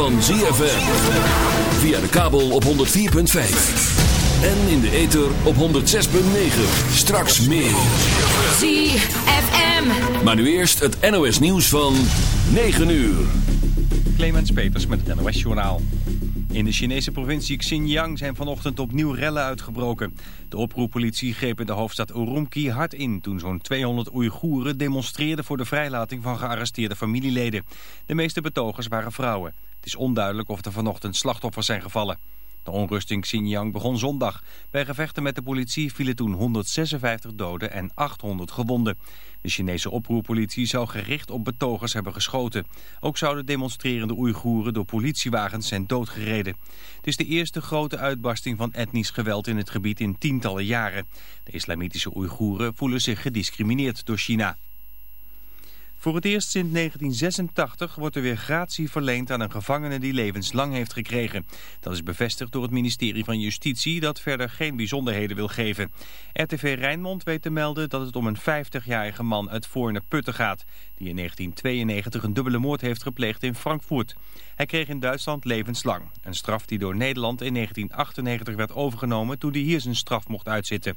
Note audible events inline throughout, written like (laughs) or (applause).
van ZFM. Via de kabel op 104.5. En in de ether op 106.9. Straks meer. ZFM. Maar nu eerst het NOS nieuws van 9 uur. Clemens Peters met het NOS Journaal. In de Chinese provincie Xinjiang zijn vanochtend opnieuw rellen uitgebroken. De oproeppolitie greep in de hoofdstad Urumqi hard in... toen zo'n 200 Oeigoeren demonstreerden voor de vrijlating van gearresteerde familieleden. De meeste betogers waren vrouwen. Het is onduidelijk of er vanochtend slachtoffers zijn gevallen. De onrust in Xinjiang begon zondag. Bij gevechten met de politie vielen toen 156 doden en 800 gewonden. De Chinese oproerpolitie zou gericht op betogers hebben geschoten. Ook zouden demonstrerende Oeigoeren door politiewagens zijn doodgereden. Het is de eerste grote uitbarsting van etnisch geweld in het gebied in tientallen jaren. De islamitische Oeigoeren voelen zich gediscrimineerd door China. Voor het eerst sinds 1986 wordt er weer gratie verleend aan een gevangene die levenslang heeft gekregen. Dat is bevestigd door het ministerie van Justitie dat verder geen bijzonderheden wil geven. RTV Rijnmond weet te melden dat het om een 50-jarige man uit Voorne Putten gaat. Die in 1992 een dubbele moord heeft gepleegd in Frankfurt. Hij kreeg in Duitsland levenslang. Een straf die door Nederland in 1998 werd overgenomen toen hij hier zijn straf mocht uitzitten.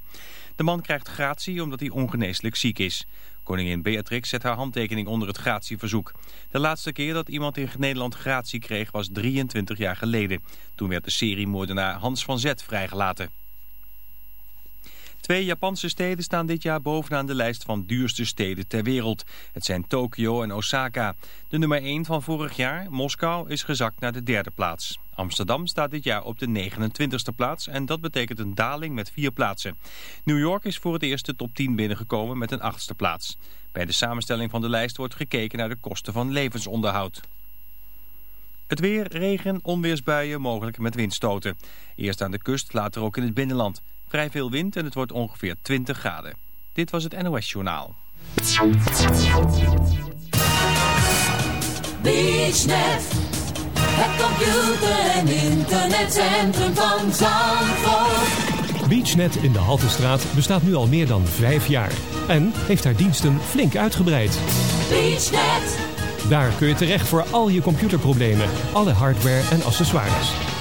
De man krijgt gratie omdat hij ongeneeslijk ziek is. Koningin Beatrix zet haar handtekening onder het gratieverzoek. De laatste keer dat iemand in Nederland gratie kreeg was 23 jaar geleden. Toen werd de seriemoordenaar Hans van Zet vrijgelaten. Twee Japanse steden staan dit jaar bovenaan de lijst van duurste steden ter wereld. Het zijn Tokio en Osaka. De nummer 1 van vorig jaar, Moskou, is gezakt naar de derde plaats. Amsterdam staat dit jaar op de 29ste plaats en dat betekent een daling met vier plaatsen. New York is voor het eerst de top 10 binnengekomen met een achtste plaats. Bij de samenstelling van de lijst wordt gekeken naar de kosten van levensonderhoud. Het weer, regen, onweersbuien, mogelijk met windstoten. Eerst aan de kust, later ook in het binnenland. Vrij veel wind en het wordt ongeveer 20 graden. Dit was het NOS Journaal. BeachNet, het computer- en internetcentrum van Zandvoort. BeachNet in de Haltestraat bestaat nu al meer dan vijf jaar. En heeft haar diensten flink uitgebreid. BeachNet, Daar kun je terecht voor al je computerproblemen, alle hardware en accessoires.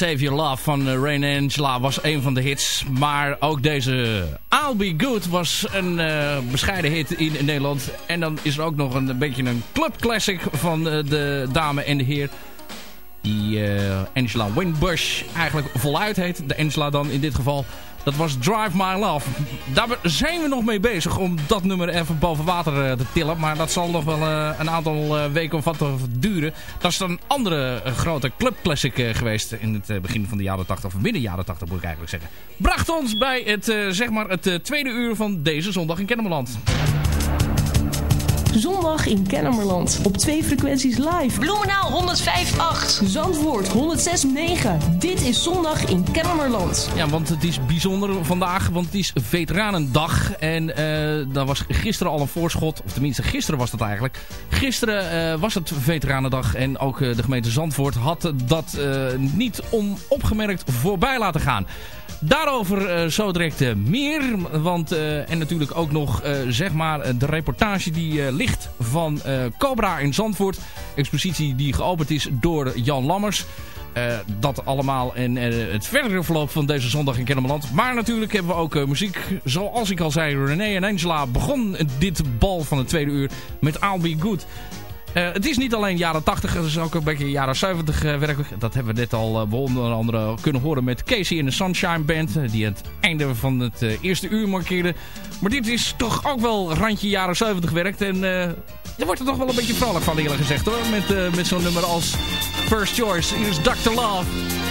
Save Your Love van uh, Rain Angela was een van de hits. Maar ook deze I'll Be Good was een uh, bescheiden hit in, Nederland. En dan is er ook nog een, een beetje een club classic van uh, de dame en de heer. Die Angela Winbush eigenlijk voluit heet. De Angela dan in dit geval. Dat was Drive My Love. Daar zijn we nog mee bezig om dat nummer even boven water eh, te tillen. Maar dat zal nog wel uh, een aantal uh, weken of wat duren. Dat is een andere grote clubclassic geweest in het begin van de jaren 80. Of midden jaren 80 moet ik eigenlijk zeggen. Bracht ons bij het, zeg maar het tweede uur van deze zondag in Kennemerland. Zondag in Kennemerland. Op twee frequenties live. Bloemenaal 105.8. Zandvoort 106.9. Dit is Zondag in Kennemerland. Ja, want het is bijzonder vandaag, want het is Veteranendag. En uh, daar was gisteren al een voorschot. Of tenminste, gisteren was dat eigenlijk. Gisteren uh, was het Veteranendag. En ook uh, de gemeente Zandvoort had dat niet onopgemerkt voorbij laten gaan. Daarover uh, zo direct uh, meer. Want, uh, en natuurlijk ook nog zeg maar de reportage die ligt van Cobra in Zandvoort. Expositie die geopend is door Jan Lammers. dat allemaal en het verdere verloop van deze zondag in Kennemerland. Maar natuurlijk hebben we ook muziek. Zoals ik al zei, René en Angela begon dit bal van het tweede uur met I'll Be Good. Uh, het is niet alleen jaren 80, het is ook een beetje jaren 70 uh, werk. Dat hebben we net al uh, onder andere kunnen horen met Casey in de Sunshine Band. die het einde van het eerste uur markeerde. Maar dit is toch ook wel randje jaren 70 werkt. En daar wordt er toch wel een beetje vrolijk van eerlijk gezegd hoor. Met, met zo'n nummer als First Choice. Hier is Dr. Love.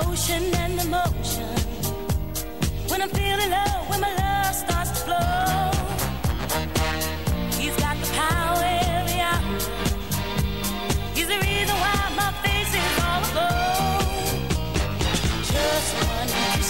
Potion and emotion. When I'm feeling low, when my love starts to flow, he's got the power every hour. He's the reason why my face is all aglow. Just one kiss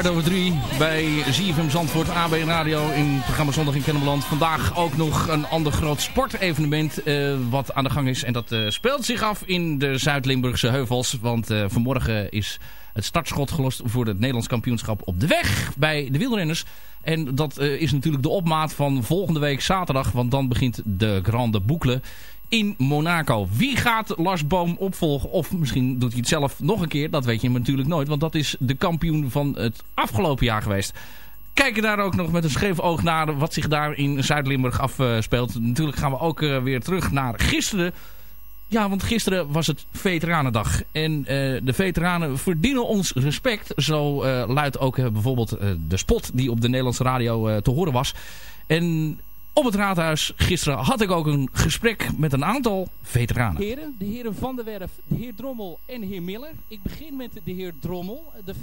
kwart over drie bij ZFM Zandvoort AB Radio in het programma Zondag in Kennemerland. Vandaag ook nog een ander groot sportevenement uh, wat aan de gang is. En dat uh, speelt zich af in de Zuid-Limburgse heuvels. Want uh, vanmorgen is het startschot gelost voor het Nederlands kampioenschap op de weg bij de wielrenners. En dat is natuurlijk de opmaat van volgende week zaterdag. Want dan begint de Grande Boucle in Monaco. Wie gaat Lars Boom opvolgen? Of misschien doet hij het zelf nog een keer. Dat weet je natuurlijk nooit. Want dat is de kampioen van het afgelopen jaar geweest. Kijken daar ook nog met een scheef oog naar wat zich daar in Zuid-Limburg afspeelt. Natuurlijk gaan we ook weer terug naar gisteren. Ja, want gisteren was het Veteranendag. En uh, de veteranen verdienen ons respect. Zo uh, luidt ook bijvoorbeeld de spot die op de Nederlandse radio te horen was. En op het raadhuis gisteren had ik ook een gesprek met een aantal veteranen. Heren, de heren Van der Werf, de heer Drommel en de heer Miller. Ik begin met de heer Drommel. De,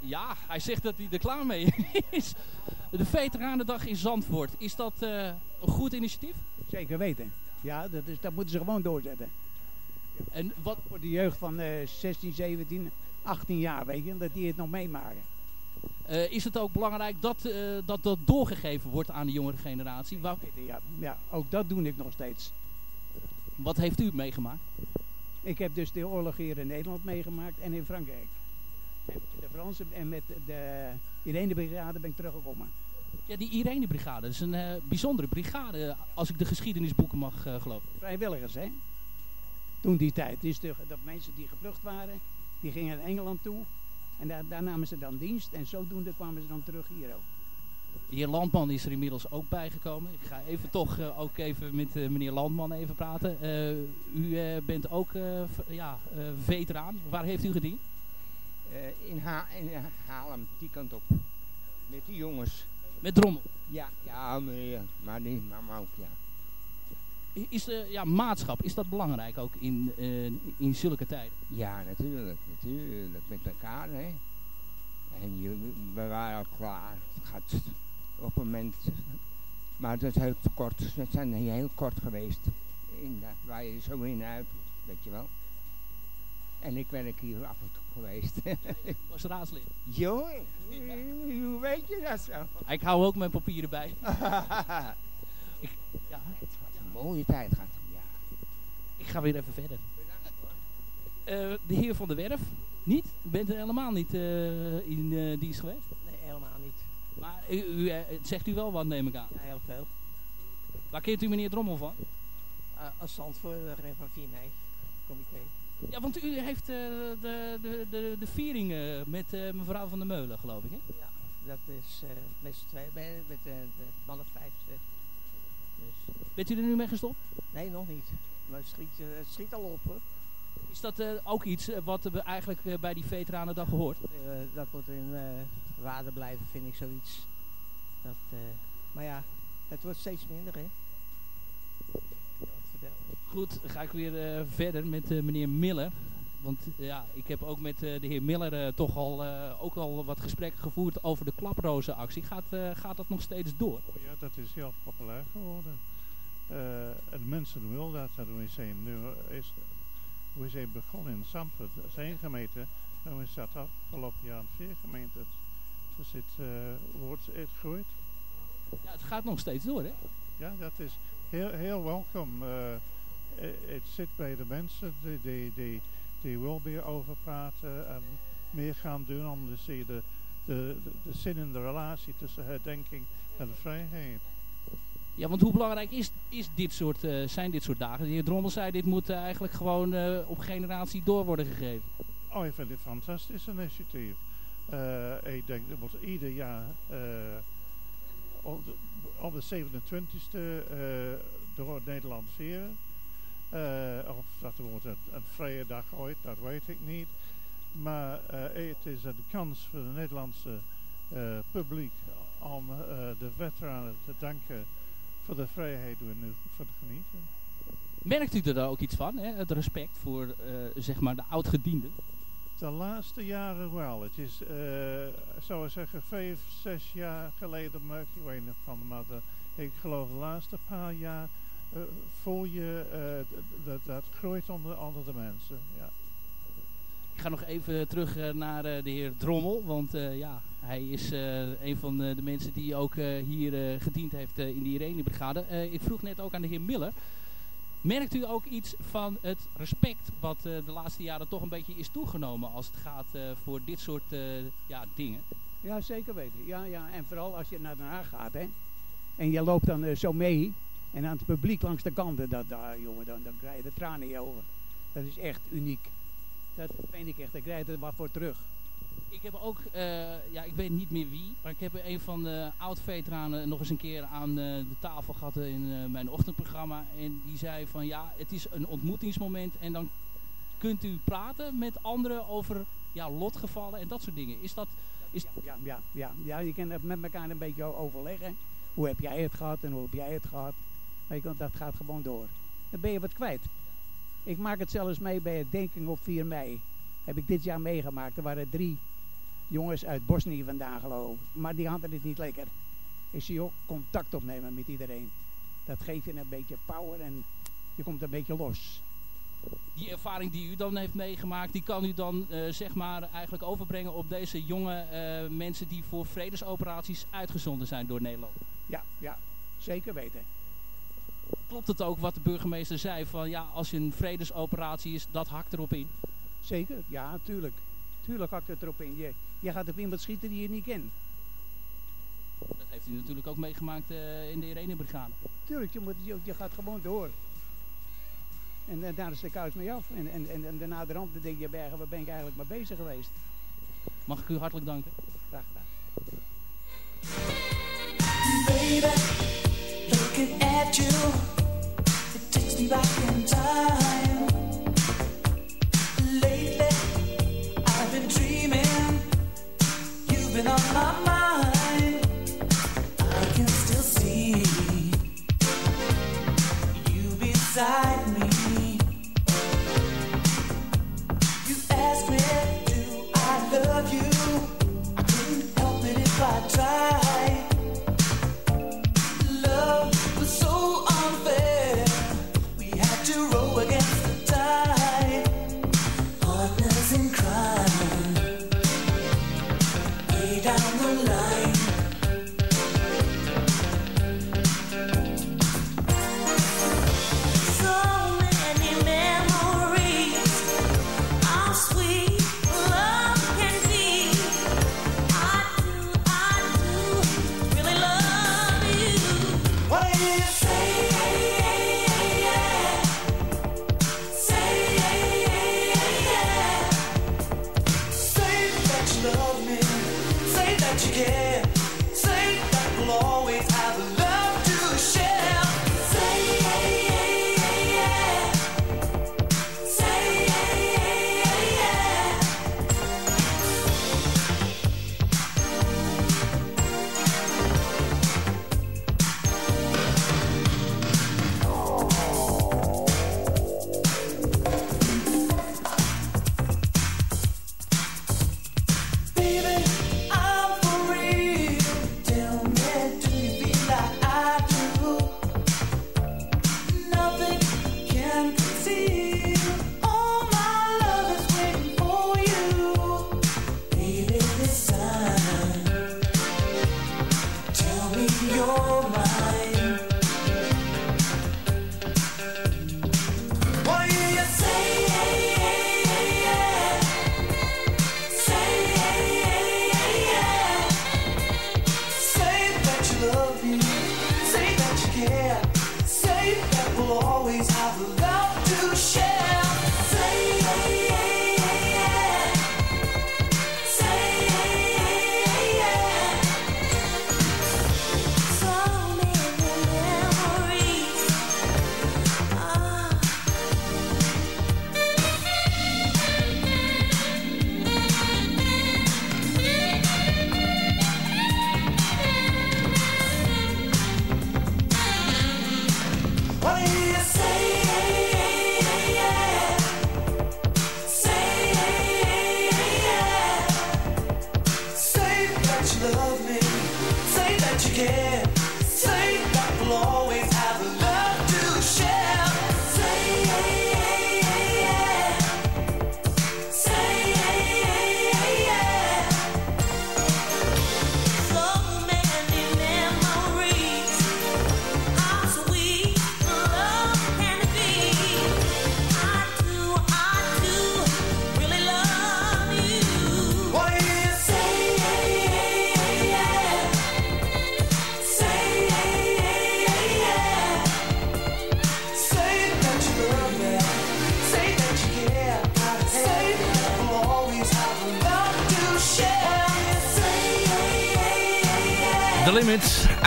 ja, hij zegt dat hij er klaar mee (laughs) is. De Veteranendag in Zandvoort. Is dat uh, een goed initiatief? Zeker weten. Ja, dat, is, dat moeten ze gewoon doorzetten. En wat... Voor de jeugd van uh, 16, 17, 18 jaar, weet je, dat die het nog meemaken. Uh, is het ook belangrijk dat, uh, dat dat doorgegeven wordt aan de jongere generatie? Waar... Ja, ja, ook dat doe ik nog steeds. Wat heeft u meegemaakt? Ik heb dus de oorlog hier in Nederland meegemaakt en in Frankrijk. En de Fransen en met de Irene Brigade ben ik teruggekomen. Ja, die Irene Brigade is een uh, bijzondere brigade, als ik de geschiedenisboeken mag geloven. Vrijwilligers, hè? Toen die tijd. Dus de, dat mensen die gevlucht waren, die gingen naar Engeland toe. En daar, daar, namen ze dan dienst en zodoende kwamen ze dan terug hier ook. De heer Landman is er inmiddels ook bijgekomen. Ik ga even toch uh, ook even met uh, meneer Landman even praten. Uh, u bent ook ja, veteraan. Waar heeft u gediend? in, ha in Haarlem, die kant op. Met die jongens. Met Drommel? Ja, ja maar, maar die mama ook, ja. Is de ja, maatschap, is dat belangrijk ook in, uh, in zulke tijden? Ja, natuurlijk. Natuurlijk. Met elkaar, hè. En je, we waren al klaar. Het gaat op een moment... Maar het is heel kort. Het zijn heel kort geweest. In de, waar je zo in uit, weet je wel. En ik ben hier af en toe geweest. (laughs) was raadslid? Jo, hoe weet je dat zo? Ik hou ook mijn papieren bij. (laughs) ik, ja, mooie tijd gaat. Ja. Ik ga weer even verder. Uh, de heer Van der Werf, niet? U bent er helemaal niet uh, in uh, dienst geweest? Nee, helemaal niet. Maar u, u zegt u wel wat, neem ik aan? Ja, heel veel. Waar kent u meneer Drommel van? als zandvoorzitter van 4 mei comité. Ja, want u heeft de, de, de, de viering met mevrouw van der Meulen, geloof ik, hè? Ja, dat is met z'n twee, met de mannen vijf, dus. Bent u er nu mee gestopt? Nee, nog niet. Maar het schiet, het schiet al op hoor. Is dat uh, ook iets uh, wat uh, eigenlijk bij die Veteranendag hoort? dat moet in waarde blijven, vind ik zoiets. Dat, maar ja, het wordt steeds minder hè. Goed, dan ga ik weer verder met meneer Miller. Want ja, ik heb ook met de heer Miller toch al, ook al wat gesprekken gevoerd over de klaprozenactie. Gaat, gaat dat nog steeds door? Oh ja, dat is heel populair geworden. en mensen willen dat. Dat we zeggen, nu is we zijn begonnen in Zandvoort, zijn gemeente, en we zaten afgelopen jaar in vier gemeenten. Dus het wordt, het groeit. Ja, het gaat nog steeds door, hè? Ja, dat is heel, heel welkom. Uh, het zit bij de mensen die, die, die, die wil weer over praten en meer gaan doen om de, de, de, de zin in de relatie tussen herdenking en vrijheid. Ja, want hoe belangrijk is, is dit soort, uh, zijn dit soort dagen? De heer Drommel zei, dit moet uh, eigenlijk gewoon uh, op generatie door worden gegeven. Oh, ik vind dit een fantastisch initiatief. ik denk, dat moet ieder jaar op, de, op de 27e door Nederland vieren. Of dat wordt een, een, vrije dag ooit, dat weet ik niet. Maar het is een kans voor het Nederlandse publiek om de veteranen te danken voor de vrijheid doen nu voor de genieten. Merkt u er dan ook iets van, hè? het respect voor zeg maar de oudgedienden? De laatste jaren wel. Het is, uh, zou ik zeggen, vijf, zes jaar geleden merk je weinig van. Maar de, ik geloof de laatste paar jaar voel je dat dat groeit onder, onder de mensen. Ja. Ik ga nog even terug naar de heer Drommel, want ja, Hij is een van de mensen die ook hier gediend heeft in de Irene-brigade. ik vroeg net ook aan de heer Miller. Merkt u ook iets van het respect wat de laatste jaren toch een beetje is toegenomen als het gaat voor dit soort ja, dingen? Ja, zeker weten. Ja, ja. En vooral als je naar Den Haag gaat, hè. En je loopt dan zo mee. En aan het publiek langs de kanten, dat, daar, jongen, dan, dan krijg je de tranen in je ogen. Dat is echt uniek. Dat vind ik echt. Daar krijg je er wat voor terug. Ik heb ook, uh, ja, ik weet niet meer wie, maar ik heb een van de oud-veteranen nog eens een keer aan uh, de tafel gehad in uh, mijn ochtendprogramma. En die zei van ja, het is een ontmoetingsmoment en dan kunt u praten met anderen over ja, lotgevallen en dat soort dingen. Is dat... Is... Ja, ja, ja, ja, je kan met elkaar een beetje overleggen. Hoe heb jij het gehad en hoe heb jij het gehad? Weet je, dat gaat gewoon door. Dan ben je wat kwijt. Ik maak het zelfs mee bij het Denking op 4 mei. Heb ik dit jaar meegemaakt. Er waren drie jongens uit Bosnië vandaan geloof Maar die hadden het niet lekker. Ik zie ook contact opnemen met iedereen. Dat geeft je een beetje power en je komt een beetje los. Die ervaring die u dan heeft meegemaakt, die kan u dan uh, zeg maar eigenlijk overbrengen op deze jonge uh, mensen die voor vredesoperaties uitgezonden zijn door Nederland. Ja, ja, zeker weten. Klopt het ook wat de burgemeester zei van ja, als je een vredesoperatie is, dat hakt erop in? Zeker, ja, tuurlijk. Tuurlijk hakt het erop in. Je, je gaat op iemand schieten die je niet kent. Dat heeft u natuurlijk ook meegemaakt uh, in de Irene-brigade. Tuurlijk, je, moet, je, je, gaat gewoon door. En, en daar is de kous mee af. En, en, en, en daarna de rand denk je, bergen, waar ben ik eigenlijk mee bezig geweest? Mag ik u hartelijk danken? Graag gedaan. Baby, been on my mind.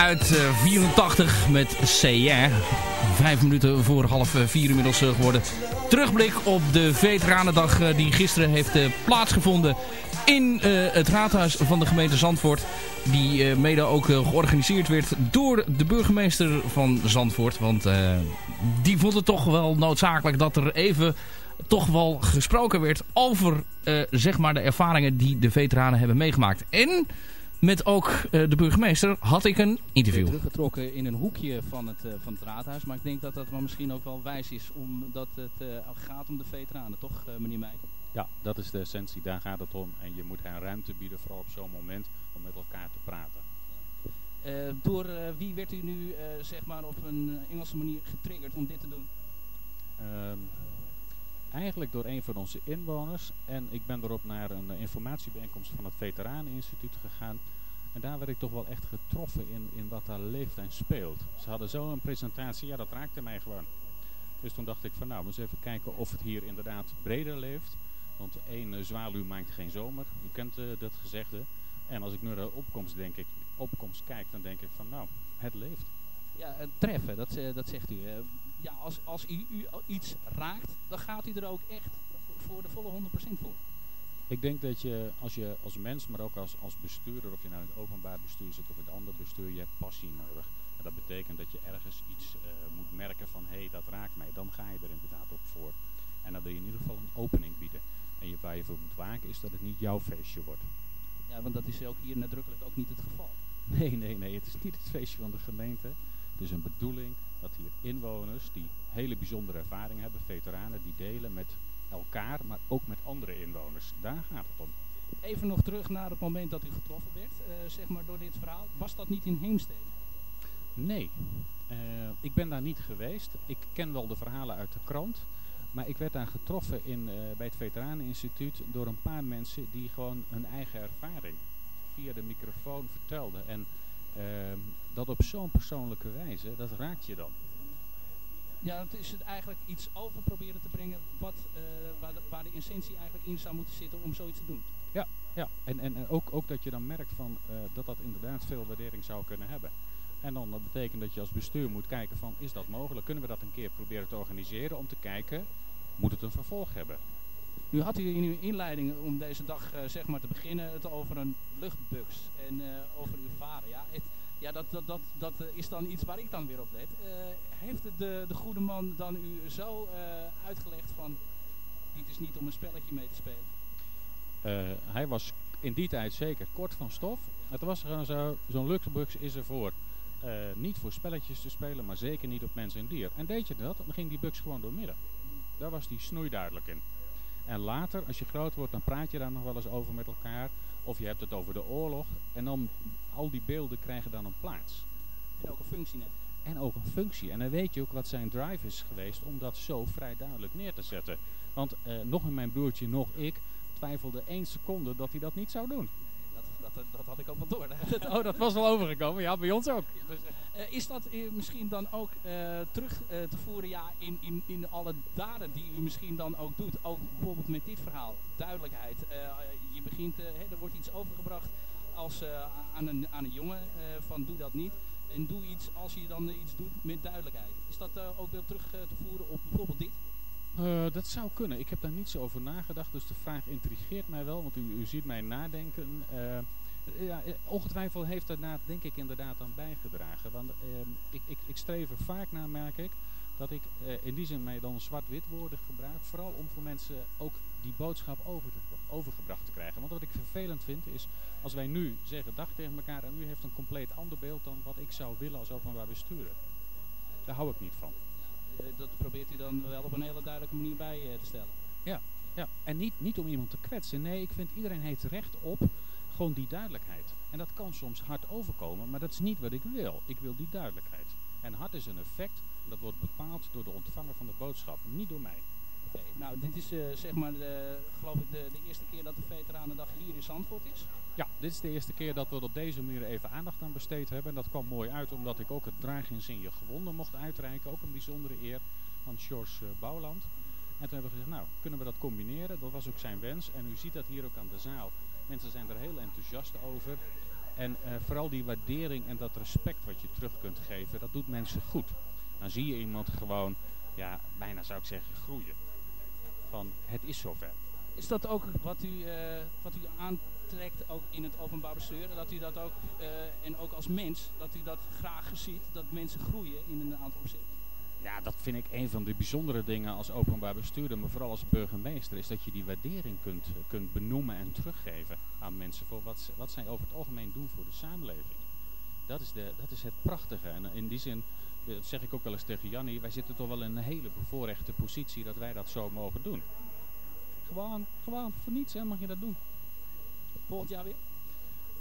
Uit uh, 84 met CR. Vijf minuten voor half vier inmiddels uh, geworden. Terugblik op de Veteranendag die gisteren heeft plaatsgevonden in het raadhuis van de gemeente Zandvoort. Die mede ook georganiseerd werd door de burgemeester van Zandvoort. Want die vond het toch wel noodzakelijk dat er even toch wel gesproken werd over zeg maar de ervaringen die de veteranen hebben meegemaakt. En met ook uh, de burgemeester had ik een interview. Teruggetrokken in een hoekje van het, uh, van het raadhuis. Maar ik denk dat dat wel misschien ook wel wijs is. Omdat het uh, gaat om de veteranen, toch meneer Meij? Ja, dat is de essentie. Daar gaat het om. En je moet hen ruimte bieden, vooral op zo'n moment, om met elkaar te praten. door wie werd u nu zeg maar op een Engelse manier getriggerd om dit te doen? Um, eigenlijk door een van onze inwoners. En ik ben erop naar een informatiebijeenkomst van het Veteraneninstituut gegaan. En daar werd ik toch wel echt getroffen in, in wat daar leeft en speelt. Ze hadden zo een presentatie, ja dat raakte mij gewoon. Dus toen dacht ik van nou, eens even kijken of het hier inderdaad breder leeft. Want één uh, zwaluw maakt geen zomer, u kent uh, dat gezegde. En als ik nu naar de opkomst, denk ik, opkomst kijk, dan denk ik van nou, het leeft. Ja, treffen, dat, dat zegt u ja, als, als u, u iets raakt, dan gaat u er ook echt voor de volle 100% voor. Ik denk dat je als, je als mens, maar ook als, als bestuurder, of je nou in het openbaar bestuur zit of in het andere bestuur, je hebt passie nodig. En dat betekent dat je ergens iets uh, moet merken van, hé, hey, dat raakt mij. Dan ga je er inderdaad ook voor. En dan wil je in ieder geval een opening bieden. En je, waar je voor moet waken is dat het niet jouw feestje wordt. Ja, want dat is ook hier nadrukkelijk ook niet het geval. (laughs) Nee, nee, nee. Het is niet het feestje van de gemeente. Het is een bedoeling dat hier inwoners die hele bijzondere ervaring hebben, veteranen, die delen met elkaar, maar ook met andere inwoners. Daar gaat het om. Even nog terug naar het moment dat u getroffen werd, uh, zeg maar door dit verhaal. Was dat niet in Heemstede? Nee, uh, ik ben daar niet geweest. Ik ken wel de verhalen uit de krant. Maar ik werd daar getroffen in, uh, bij het Veteraneninstituut door een paar mensen die gewoon hun eigen ervaring via de microfoon vertelden. En dat op zo'n persoonlijke wijze, dat raakt je dan. Ja, het is het eigenlijk iets over proberen te brengen wat, uh, waar, de, waar, de, essentie eigenlijk in zou moeten zitten om zoiets te doen. Ja, ja. en, en, en ook, ook dat je dan merkt van, uh, dat dat inderdaad veel waardering zou kunnen hebben. En dan dat betekent dat je als bestuur moet kijken van, is dat mogelijk? Kunnen we dat een keer proberen te organiseren om te kijken, moet het een vervolg hebben? Nu had u in uw inleiding om deze dag uh, zeg maar te beginnen het over een luchtbux en over uw vader. Ja, het, ja dat, dat, dat, dat uh, is dan iets waar ik dan weer op let. heeft het de, de goede man dan u zo uitgelegd van dit is niet om een spelletje mee te spelen? hij was in die tijd zeker kort van stof. Het was gewoon zo, zo'n luchtbux is er voor. niet voor spelletjes te spelen, maar zeker niet op mensen en dier. En deed je dat, dan ging die bux gewoon door midden. Daar was die snoei duidelijk in. En later, als je groot wordt, dan praat je daar nog wel eens over met elkaar. Of je hebt het over de oorlog. En dan, al die beelden krijgen dan een plaats. En ook een functie net. En ook een functie. En dan weet je ook wat zijn drive is geweest om dat zo vrij duidelijk neer te zetten. Want eh, nog in mijn broertje, nog ik, twijfelde één seconde dat hij dat niet zou doen. Dat, dat, dat had ik ook wel door. (laughs) oh, dat was wel overgekomen. Ja, bij ons ook. Dus, uh, is dat uh, misschien dan ook uh, terug te voeren ja, in, in, in alle daden die u misschien dan ook doet? Ook bijvoorbeeld met dit verhaal. Duidelijkheid. je begint, hè, er wordt iets overgebracht als, aan, een, aan een jongen van doe dat niet. En doe iets als je dan iets doet met duidelijkheid. Is dat ook weer terug te voeren op bijvoorbeeld dit? Dat zou kunnen. Ik heb daar niet zo over nagedacht, dus de vraag intrigeert mij wel, want u, u ziet mij nadenken. Ja, ongetwijfeld heeft daarna denk ik inderdaad aan bijgedragen. Want uh, ik, ik, ik streef er vaak naar, merk ik, dat ik in die zin mij dan zwart-wit woorden gebruik. Vooral om voor mensen ook die boodschap over te, overgebracht te krijgen. Want wat ik vervelend vind is, als wij nu zeggen dag tegen elkaar en u heeft een compleet ander beeld dan wat ik zou willen als openbaar bestuurder. Daar hou ik niet van. Eh, dat probeert u dan wel op een hele duidelijke manier bij eh, te stellen. Ja, ja. en niet, niet om iemand te kwetsen. Nee, ik vind iedereen heeft recht op gewoon die duidelijkheid. En dat kan soms hard overkomen, maar dat is niet wat ik wil. Ik wil die duidelijkheid. En hard is een effect, dat wordt bepaald door de ontvanger van de boodschap, niet door mij. Nou, dit is uh, zeg maar, de, geloof ik, de, de, eerste keer dat de Veteranendag hier in Zandvoort is. Ja, dit is de eerste keer dat we op deze manier even aandacht aan besteed hebben. En dat kwam mooi uit omdat ik ook het je gewonden mocht uitreiken. Ook een bijzondere eer van George uh, Bouwland. En toen hebben we gezegd, nou, kunnen we dat combineren? Dat was ook zijn wens. En u ziet dat hier ook aan de zaal. Mensen zijn er heel enthousiast over. En eh, vooral die waardering en dat respect wat je terug kunt geven, dat doet mensen goed. Dan zie je iemand gewoon, ja, bijna zou ik zeggen, groeien. Van, het is zover. Is dat ook wat u, eh, wat u aantrekt ook in het openbaar bestuur? Dat u dat ook, eh, en ook als mens, dat u dat graag ziet, dat mensen groeien in een aantal opzichten? Ja, dat vind ik een van de bijzondere dingen als openbaar bestuurder, maar vooral als burgemeester, is dat je die waardering kunt, kunt benoemen en teruggeven aan mensen voor wat, wat zij over het algemeen doen voor de samenleving. Dat is, de, dat is het prachtige. En in die zin, dat zeg ik ook wel eens tegen Jannie, wij zitten toch wel in een hele bevoorrechte positie dat wij dat zo mogen doen. Gewoon, gewoon, voor niets hè, mag je dat doen. Volgend jaar weer?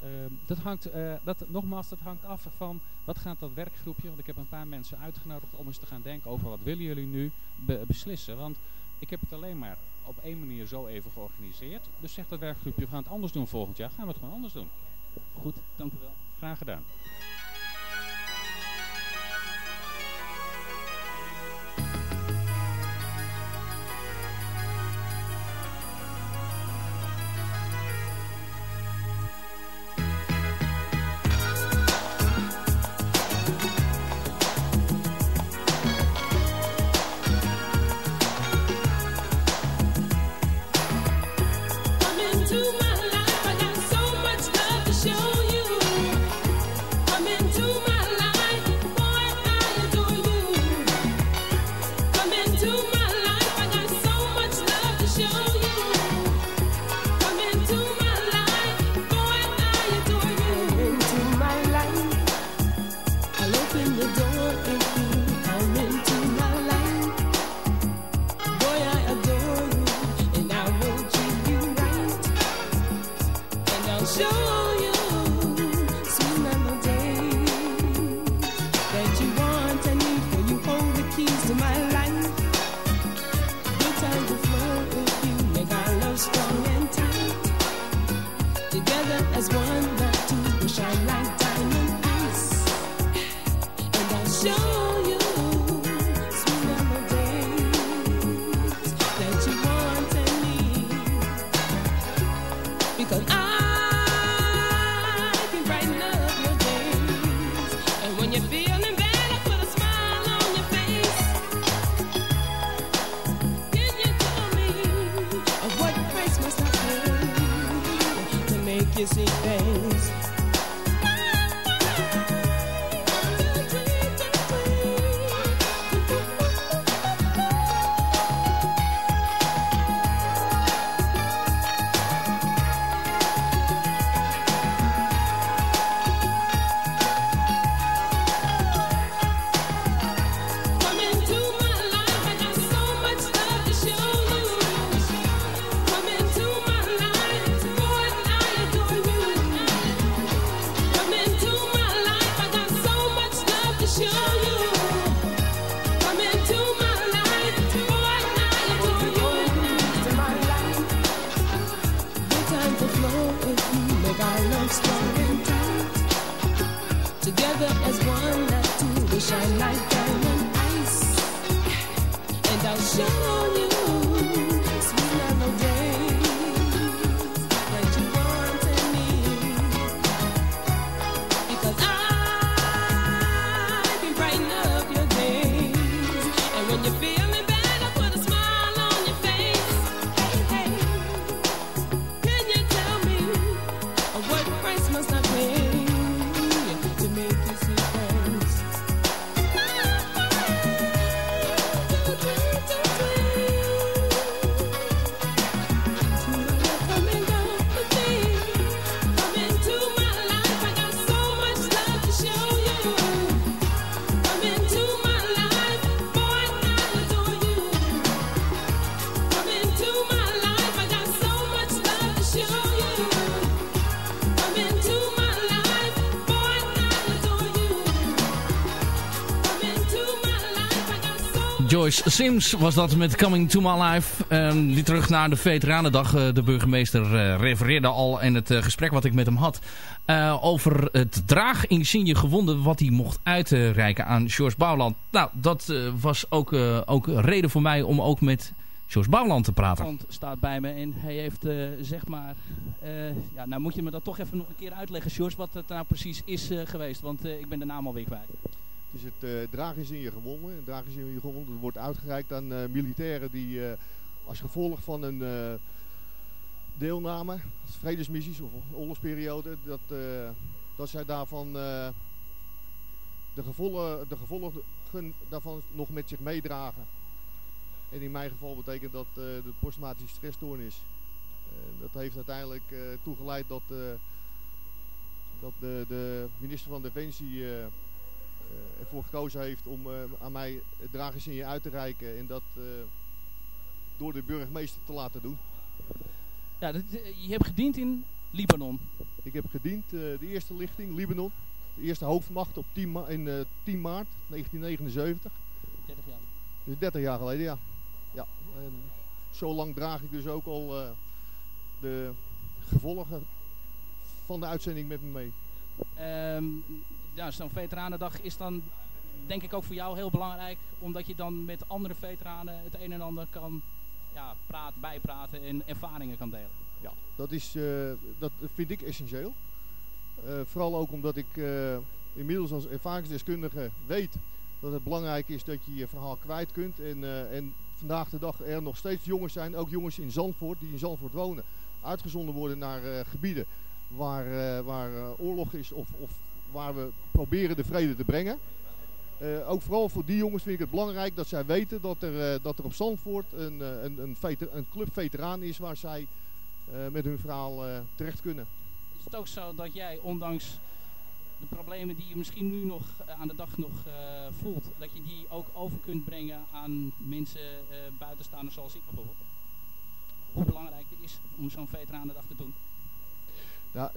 Ehm, dat hangt, eh, dat, nogmaals, dat hangt af van wat gaat dat werkgroepje, want ik heb een paar mensen uitgenodigd om eens te gaan denken over wat willen jullie nu be- beslissen. Want ik heb het alleen maar op één manier zo even georganiseerd. Dus zegt dat werkgroepje, we gaan het anders doen volgend jaar, gaan we het gewoon anders doen. Goed, dank u wel. Graag gedaan. stop. Sims was dat met Coming to My Life. Ehm, die terug naar de Veteranendag. Eh, de burgemeester eh, refereerde al in het eh, gesprek wat ik met hem had. over het draaginsigne gewonden wat hij mocht uitreiken aan George Bouwland. Nou, dat was ook, ook reden voor mij om ook met Jos Bouwland te praten. Want staat bij me en hij heeft zeg maar... ja, nou moet je me dat toch even nog een keer uitleggen, George, wat het nou precies is geweest. Want ik ben de naam alweer kwijt. Is het uh, draaginsignie gewonnen. Het draaginsignie gewonnen dat wordt uitgereikt aan uh, militairen die uh, als gevolg van een deelname, vredesmissies of oorlogsperiode, dat, dat zij daarvan de gevolgen, de gevolgen daarvan nog met zich meedragen. En in mijn geval betekent dat de posttraumatische stressstoornis. dat heeft uiteindelijk toegeleid dat, dat de, de minister van Defensie ervoor gekozen heeft om uh, aan mij het dragensignaal uit te reiken en dat uh, door de burgemeester te laten doen. Ja, dat, je hebt gediend in Libanon. Ik heb gediend de eerste lichting, Libanon. De eerste hoofdmacht op 10 ma in 10 maart 1979. 30 jaar. Dus 30 jaar geleden, ja. ja. En zo lang draag ik dus ook al de gevolgen van de uitzending met me mee. Um, ja, zo'n veteranendag is dan denk ik ook voor jou heel belangrijk. Omdat je dan met andere veteranen het een en ander kan ja, praten, bijpraten en ervaringen kan delen. Ja, dat, is, uh, dat vind ik essentieel. Uh, vooral ook omdat ik uh, inmiddels als ervaringsdeskundige weet dat het belangrijk is dat je je verhaal kwijt kunt. En, en vandaag de dag er nog steeds jongens zijn, ook jongens in Zandvoort, die in Zandvoort wonen, uitgezonden worden naar gebieden waar, waar oorlog is of, of waar we proberen de vrede te brengen. Uh, ook vooral voor die jongens vind ik het belangrijk dat zij weten dat er, uh, dat er op Zandvoort een, uh, een, een, een club veteraan is waar zij met hun verhaal terecht kunnen. Is het ook zo dat jij, ondanks de problemen die je misschien nu nog aan de dag nog voelt, dat je die ook over kunt brengen aan mensen buitenstaanders zoals ik bijvoorbeeld? Hoe belangrijk het is om zo'n veteranendag te doen? Ja,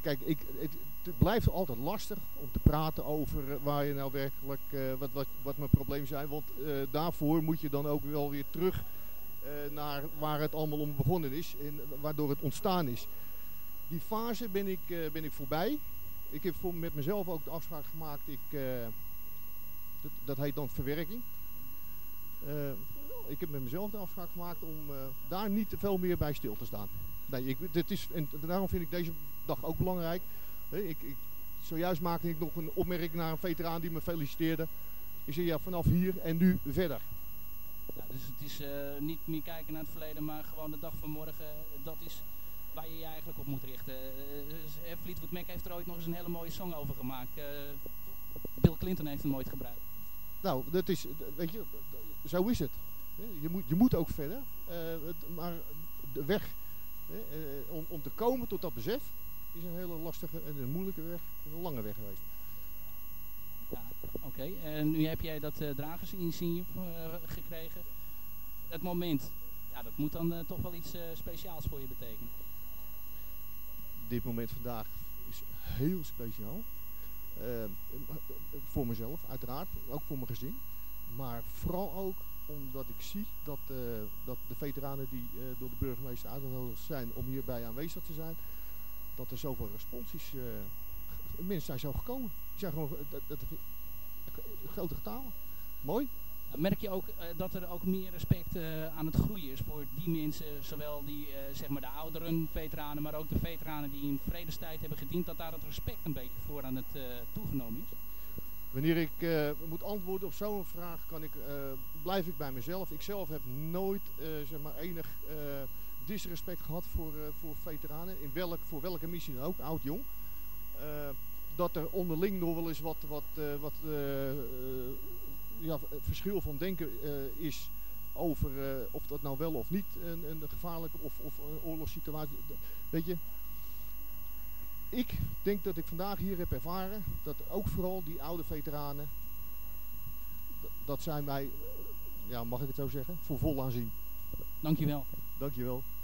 kijk, ik, het, het blijft altijd lastig om te praten over waar je nou werkelijk, uh, wat, wat, wat mijn problemen zijn. Want uh, daarvoor moet je dan ook wel weer terug naar waar het allemaal om begonnen is en waardoor het ontstaan is. Die fase ben ik, ben ik voorbij. Ik heb voor, met mezelf ook de afspraak gemaakt, ik, dat, dat, heet dan verwerking. ik heb met mezelf de afspraak gemaakt om daar niet te veel meer bij stil te staan. Nee, ik, dit is, en daarom vind ik deze dag ook belangrijk. Ik, ik, zojuist maakte ik nog een opmerking naar een veteraan die me feliciteerde. Ik zei ja, vanaf hier en nu verder. Ja, dus het is uh, niet meer kijken naar het verleden, maar gewoon de dag van morgen. Dat is waar je je eigenlijk op moet richten. Uh, Fleetwood Mac heeft er ooit nog eens een hele mooie song over gemaakt. Uh, Bill Clinton heeft hem nooit gebruikt. Nou, dat is, weet je, zo is het. Je moet, je moet ook verder. maar de weg om, om te komen tot dat besef, is een hele lastige en een moeilijke weg. Een lange weg geweest. Ja, oké. Okay. En nu heb jij dat uh, dragersinsignie uh, gekregen. Het moment, ja, dat moet dan uh, toch wel iets speciaals voor je betekenen. Dit moment vandaag is heel speciaal. voor mezelf, uiteraard. Ook voor mijn gezin. Maar vooral ook omdat ik zie dat, dat de veteranen die door de burgemeester uitgenodigd zijn om hierbij aanwezig te zijn, dat er zoveel respons is. Uh, mensen zijn zo gekomen. Die zijn gewoon dat, dat, grote getalen. Mooi. Merk je ook uh, dat er ook meer respect uh, aan het groeien is voor die mensen, zowel die, zeg maar de ouderen veteranen, maar ook de veteranen die in vredestijd hebben gediend, dat daar het respect een beetje voor aan het toegenomen is? Wanneer ik moet antwoorden op zo'n vraag, kan ik, blijf ik bij mezelf. Ik zelf heb nooit zeg maar enig disrespect gehad voor, uh, voor veteranen. In welk, voor welke missie dan ook, oud, jong. Uh, dat er onderling nog wel eens wat, wat, uh, wat ja, verschil van denken is over of dat nou wel of niet een, een gevaarlijke of, of een oorlogssituatie. Weet je, ik denk dat ik vandaag hier heb ervaren dat ook vooral die oude veteranen, dat zijn mij, ja, mag ik het zo zeggen, voor vol aanzien. Dankjewel. Dankjewel.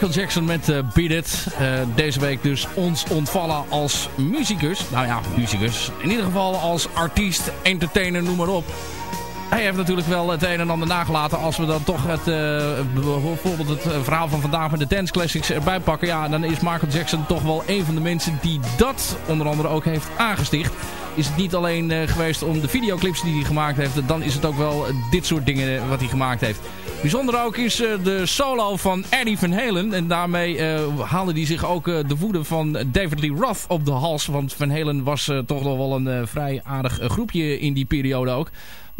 Michael Jackson met uh, Beat It. Uh, deze week dus ons ontvallen als muzikus. Nou ja, muzikus. In ieder geval als artiest, entertainer, noem maar op. Hij heeft natuurlijk wel het een en ander nagelaten. Als we dan toch het, uh, bijvoorbeeld het verhaal van vandaag met de Dance Classics erbij pakken. Ja, dan is Michael Jackson toch wel een van de mensen die dat onder andere ook heeft aangesticht. Is het niet alleen uh, geweest om de videoclips die hij gemaakt heeft. Dan is het ook wel dit soort dingen wat hij gemaakt heeft. Bijzonder ook is de solo van Eddie Van Halen. En daarmee haalde hij zich ook de woede van David Lee Roth op de hals. Want Van Halen was toch nog wel een vrij aardig groepje in die periode ook.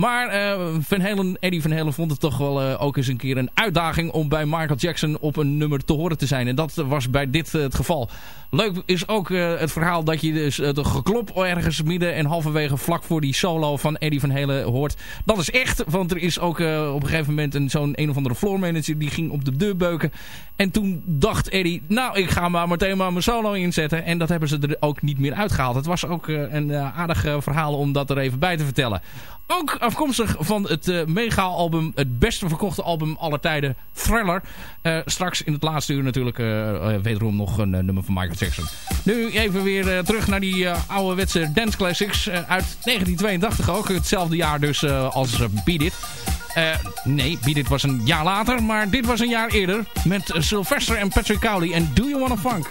Maar uh, Van Halen, Eddie Van Halen vond het toch wel uh, ook eens een keer een uitdaging om bij Michael Jackson op een nummer te horen te zijn. En dat was bij dit uh, het geval. Leuk is ook het verhaal dat je dus het geklop ergens midden en halverwege vlak voor die solo van Eddie Van Halen hoort. Dat is echt, want er is ook op een gegeven moment zo'n een of andere floor manager die ging op de deur beuken. En toen dacht Eddie, nou ik ga maar meteen maar mijn solo inzetten. En dat hebben ze er ook niet meer uitgehaald. Het was ook een aardig verhaal om dat er even bij te vertellen. Ook afkomstig van het uh, mega-album, het beste verkochte album aller tijden, Thriller. Uh, straks in het laatste uur natuurlijk uh, wederom nog een nummer van Michael Jackson. Nu even weer terug naar die ouderwetse dance classics uit 1982 ook. Hetzelfde jaar dus als Beat It. nee, Beat It was een jaar later, maar dit was een jaar eerder met Sylvester en Patrick Cowley en Do You Wanna Funk.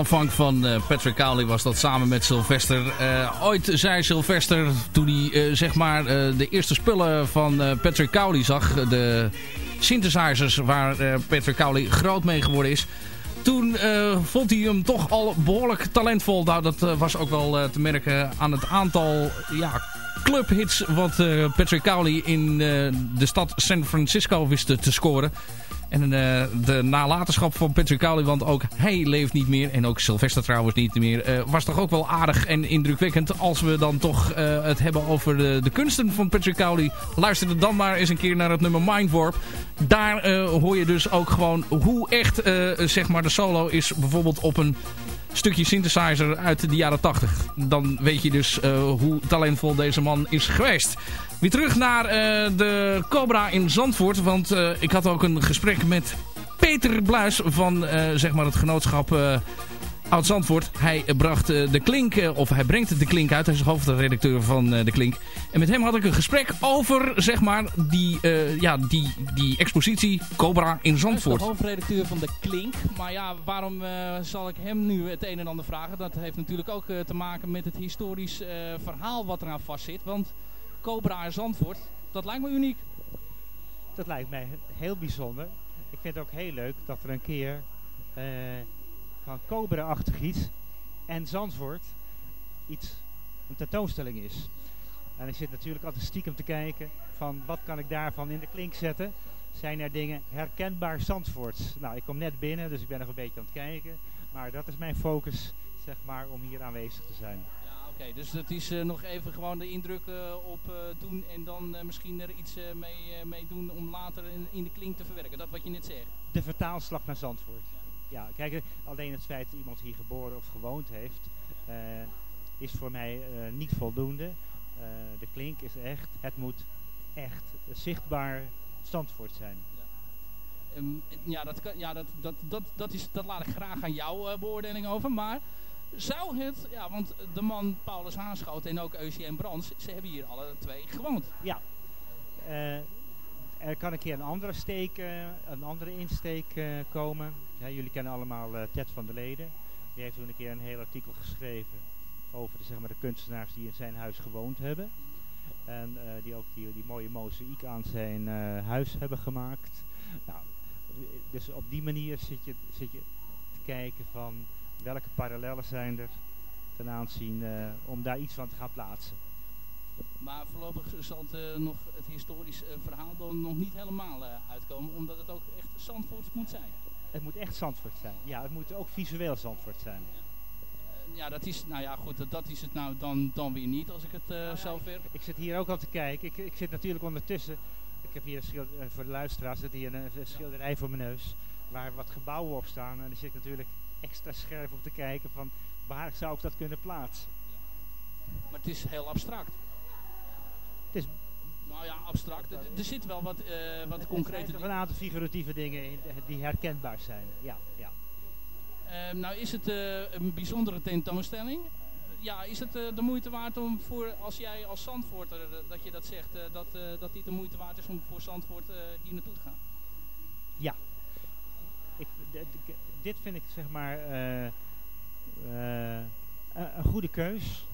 Funk van uh, Patrick Cowley was dat samen met Sylvester. Uh, ooit zei Sylvester, toen hij uh, zeg maar de eerste spullen van Patrick Cowley zag... de synthesizers waar Patrick Cowley groot mee geworden is... Toen vond hij hem toch al behoorlijk talentvol. Nou, dat was ook wel te merken aan het aantal ja, clubhits... wat Patrick Cowley in de stad San Francisco wist te scoren... En uh, de nalatenschap van Patrick Cowley, want ook hij leeft niet meer. En ook Sylvester trouwens niet meer. Uh, was toch ook wel aardig en indrukwekkend als we dan toch uh, het hebben over de, de, kunsten van Patrick Cowley. Luister dan maar eens een keer naar het nummer Mindwarp. Daar hoor je dus ook gewoon hoe echt zeg maar de solo is bijvoorbeeld op een stukje synthesizer uit de jaren 80. Dan weet je dus hoe talentvol deze man is geweest. Weer terug naar uh, de Cobra in Zandvoort. Want uh, ik had ook een gesprek met Peter Bluis van zeg maar het genootschap Oud Zandvoort. Hij bracht de Klink, of hij brengt de Klink uit. Hij is hoofdredacteur van de Klink. En met hem had ik een gesprek over zeg maar die, ja, die, die expositie Cobra in Zandvoort. Hij is de hoofdredacteur van de Klink. Maar ja, waarom zal ik hem nu het een en ander vragen? Dat heeft natuurlijk ook te maken met het historisch verhaal wat eraan vastzit. Want... Cobra en Zandvoort. Dat lijkt me uniek. Dat lijkt mij heel bijzonder. Ik vind het ook heel leuk dat er een keer uh, van Cobra-achtig iets en Zandvoort iets, een tentoonstelling is. En ik zit natuurlijk altijd stiekem te kijken van wat kan ik daarvan in de klink zetten. Zijn er dingen herkenbaar Zandvoorts? Nou, ik kom net binnen, dus ik ben nog een beetje aan het kijken. Maar dat is mijn focus, zeg maar, om hier aanwezig te zijn. Oké, dus dat is uh, nog even gewoon de indruk uh, op uh, doen en dan misschien er iets mee, mee doen om later in, in, de klink te verwerken. Dat wat je net zegt. De vertaalslag naar Zandvoort. Ja, kijk, alleen het feit dat iemand hier geboren of gewoond heeft, is voor mij niet voldoende. de klink is echt, het moet echt zichtbaar Zandvoort zijn. Ja. Um, ja, dat, kan, ja dat, dat, dat, dat, is, dat laat ik graag aan jouw beoordeling over, maar zou het, ja, want de man Paulus Haanschoot en ook Eugène Brands, ze hebben hier alle twee gewoond. Ja. Er kan een keer een andere steek, een andere insteek komen. Jullie kennen allemaal Ted van der Leden. Die heeft toen een keer een heel artikel geschreven over de, zeg maar, de kunstenaars die in zijn huis gewoond hebben. En die ook die, mooie mozaïek aan zijn huis hebben gemaakt. Nou, dus op die manier zit je, zit je te kijken van welke parallellen zijn er ten aanzien om daar iets van te gaan plaatsen. Maar voorlopig zal het nog het historisch verhaal dan nog niet helemaal uitkomen, omdat het ook echt Zandvoort moet zijn. Het moet echt Zandvoort zijn. Ja, het moet ook visueel Zandvoort zijn. Ja, dat is, nou ja, goed, dat is het nou dan, dan weer niet, als ik het uh, zo ver... Ik, ik, zit hier ook al te kijken. Ik, ik zit natuurlijk ondertussen, ik heb hier een voor de luisteraars, zit hier een, een schilderij voor mijn neus, waar wat gebouwen op staan. En dan zit ik natuurlijk extra scherp om te kijken van waar zou ik dat kunnen plaatsen. Maar het is heel abstract. Nou ja, abstract. Er, er zit wel wat, uh, wat concrete dingen. een aantal figuratieve dingen in, die herkenbaar zijn. Ja, ja. Uh, nou is het uh, een bijzondere tentoonstelling. ja, is het de moeite waard om voor, als jij als Zandvoorter, dat je dat zegt, dat, dat dit de moeite waard is om voor Zandvoort hier naartoe te gaan? Ja. Ik, dit vind ik zeg maar een goede keus.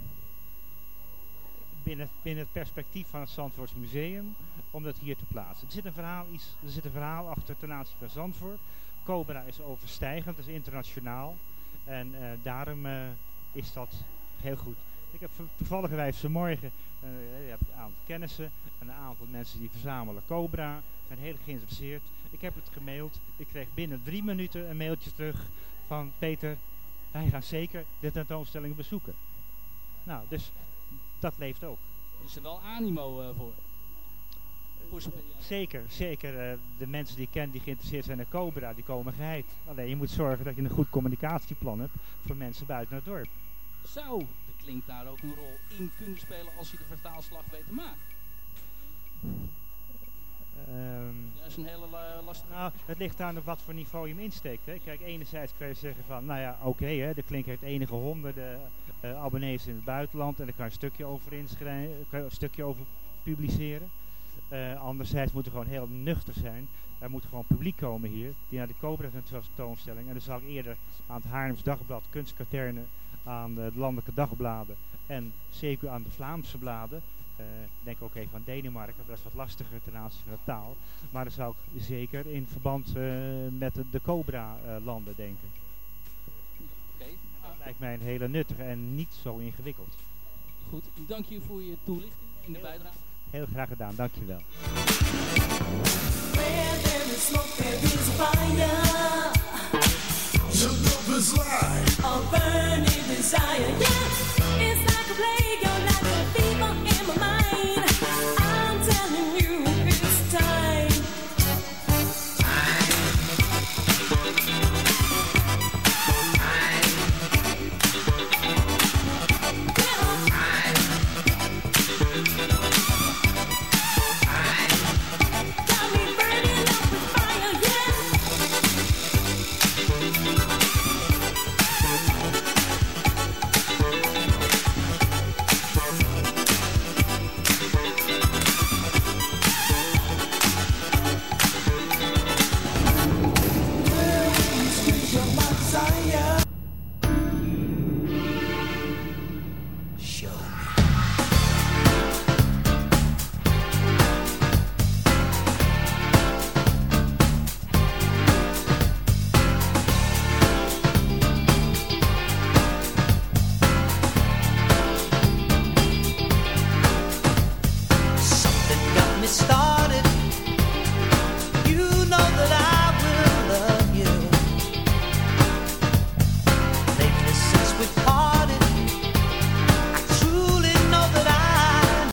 Binnen, binnen het perspectief van het Zandvoorts Museum. Om dat hier te plaatsen. Er zit een verhaal, iets, er zit een verhaal achter ten aanzien van Zandvoort. Cobra is overstijgend, is internationaal. En uh, daarom is dat heel goed. Ik heb toevallig vanmorgen uh, je hebt een aantal kennissen, een aantal mensen die verzamelen Cobra, zijn heel geïnteresseerd. Ik heb het gemaild. Ik kreeg binnen drie minuten een mailtje terug van Peter, wij gaan zeker de tentoonstelling bezoeken. Nou, dus dat leeft ook. Er is er wel animo uh, voor. Zeker, zeker. Uh, de mensen die ik ken die geïnteresseerd zijn in Cobra, die komen geheid. Alleen je moet zorgen dat je een goed communicatieplan hebt voor mensen buiten het dorp. Zou de Klink daar ook een rol in kunnen spelen als je de vertaalslag weet te maken? Um, dat is een hele lastige... Nou, het ligt aan op wat voor niveau je hem insteekt. Hè. Kijk, enerzijds kan je zeggen van, nou ja, oké, okay, de Klink heeft enige honderden uh, abonnees in het buitenland en daar kan je een stukje over inschrijven, kan je een stukje over publiceren. Eh, anderzijds moet er gewoon heel nuchter zijn. Er moet gewoon publiek komen hier die naar de Cobra tentoonstelling. En dan zal ik eerder aan het Haarlems Dagblad, Kunstkaterne, aan de landelijke dagbladen en zeker aan de Vlaamse bladen. Uh, denk ook even aan Denemarken, dat is wat lastiger ten aanzien van de taal. Maar dan zou ik zeker in verband met de, Cobra-landen uh, denken. Lijkt mij een hele nuttige en niet zo ingewikkeld. Goed, dank je voor je toelichting en de bijdrage. Heel graag gedaan, dank je wel. Where there is smoke, there is fire. Your love is light. A burning desire, yeah.